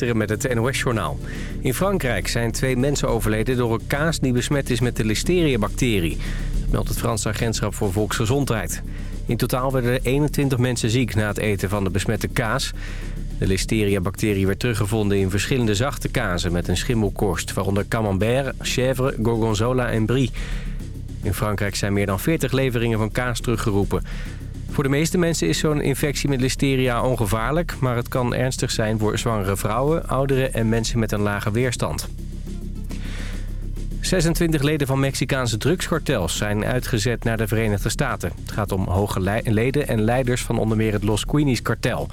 Met het NOS-journaal. In Frankrijk zijn twee mensen overleden door een kaas die besmet is met de listeria-bacterie. Meldt het Franse agentschap voor volksgezondheid. In totaal werden er 21 mensen ziek na het eten van de besmette kaas. De listeria-bacterie werd teruggevonden in verschillende zachte kazen met een schimmelkorst... waaronder camembert, chèvre, gorgonzola en brie. In Frankrijk zijn meer dan 40 leveringen van kaas teruggeroepen... Voor de meeste mensen is zo'n infectie met listeria ongevaarlijk... maar het kan ernstig zijn voor zwangere vrouwen, ouderen en mensen met een lage weerstand. 26 leden van Mexicaanse drugskartels zijn uitgezet naar de Verenigde Staten. Het gaat om hoge leden en leiders van onder meer het Los Queenies kartel.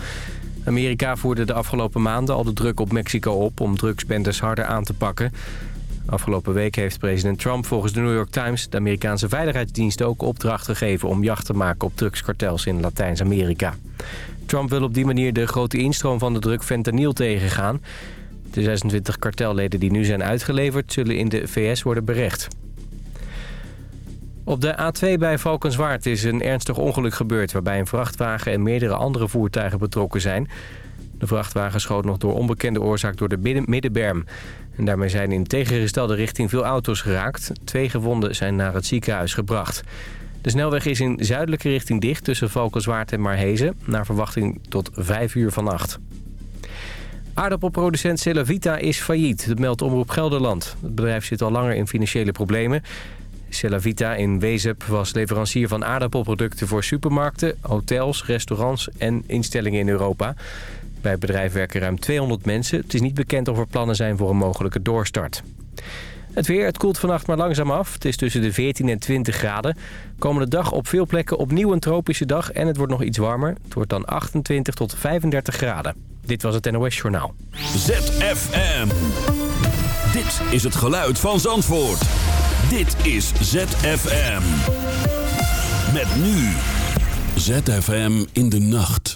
Amerika voerde de afgelopen maanden al de druk op Mexico op om drugsbendes harder aan te pakken. Afgelopen week heeft president Trump volgens de New York Times... de Amerikaanse Veiligheidsdienst ook opdracht gegeven... om jacht te maken op drugskartels in Latijns-Amerika. Trump wil op die manier de grote instroom van de drug fentanyl tegengaan. De 26 kartelleden die nu zijn uitgeleverd... zullen in de VS worden berecht. Op de A2 bij Valkenswaard is een ernstig ongeluk gebeurd... waarbij een vrachtwagen en meerdere andere voertuigen betrokken zijn... De vrachtwagen schoot nog door onbekende oorzaak door de middenberm. En daarmee zijn in tegengestelde richting veel auto's geraakt. Twee gewonden zijn naar het ziekenhuis gebracht. De snelweg is in zuidelijke richting dicht tussen Valkenswaard en Marhezen... naar verwachting tot 5 uur vannacht. Aardappelproducent Celavita is failliet, dat meldt Omroep Gelderland. Het bedrijf zit al langer in financiële problemen. Celavita in Wezep was leverancier van aardappelproducten voor supermarkten, hotels, restaurants en instellingen in Europa. Bij het bedrijf werken ruim 200 mensen. Het is niet bekend of er plannen zijn voor een mogelijke doorstart. Het weer, het koelt vannacht maar langzaam af. Het is tussen de 14 en 20 graden. Komende dag op veel plekken opnieuw een tropische dag en het wordt nog iets warmer. Het wordt dan 28 tot 35 graden. Dit was het NOS Journaal. ZFM. Dit is het geluid van Zandvoort. Dit is ZFM. Met nu. ZFM in de nacht.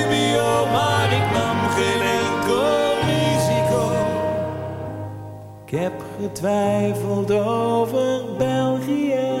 Ik heb getwijfeld over België.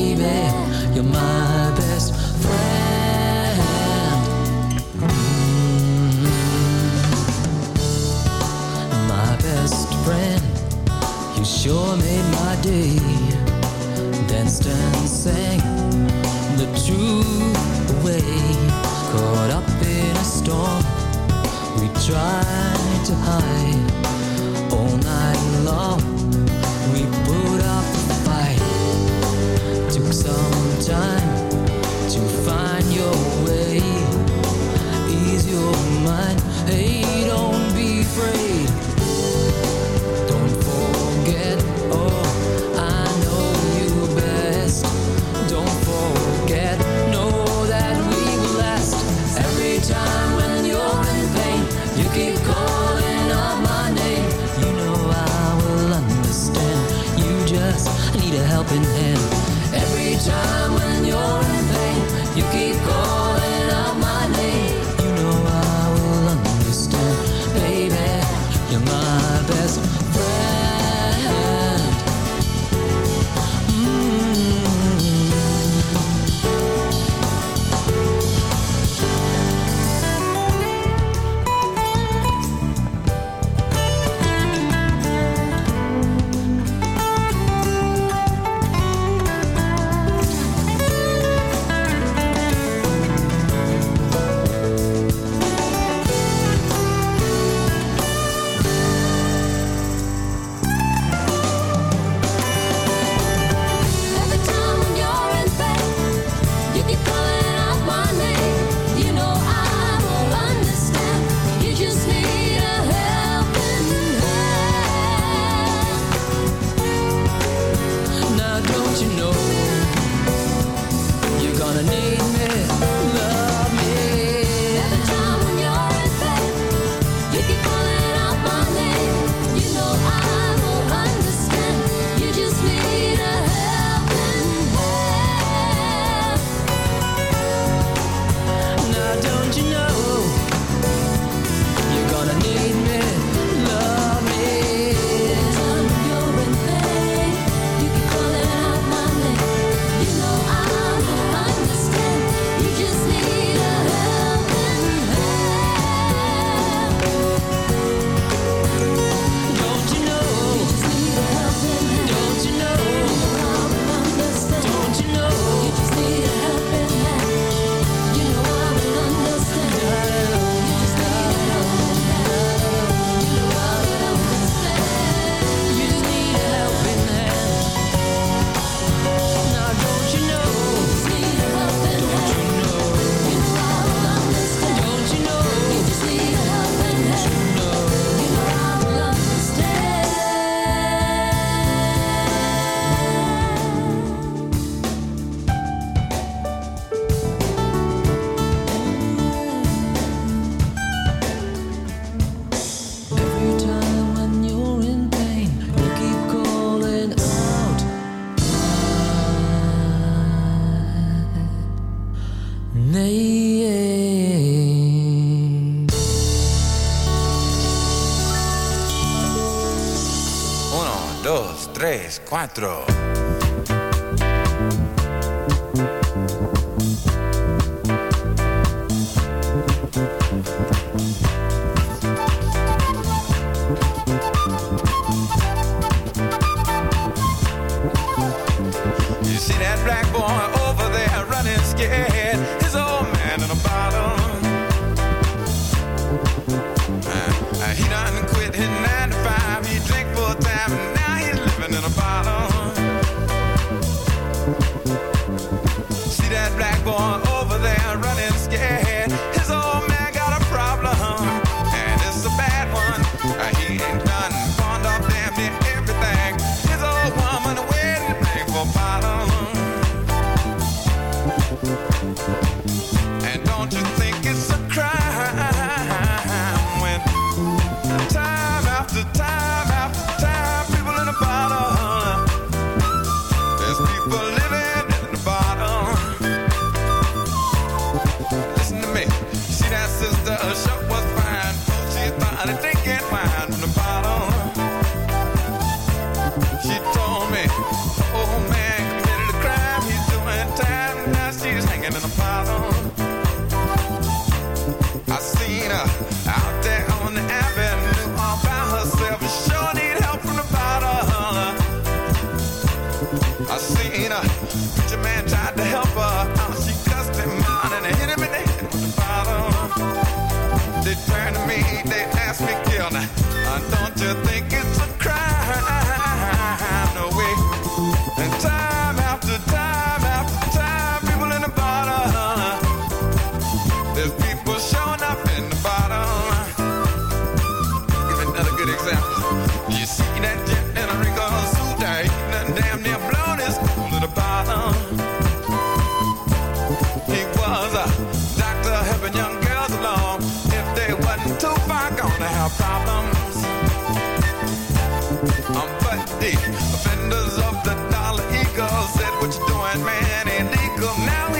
Baby. You're my best friend. Mm. My best friend, you sure made my day. Danced and sang the true way. Caught up in a storm we tried to hide helping hand. Every time 4. problems. Um, but the offenders of the dollar eagle said, What you doing, man? And eagle now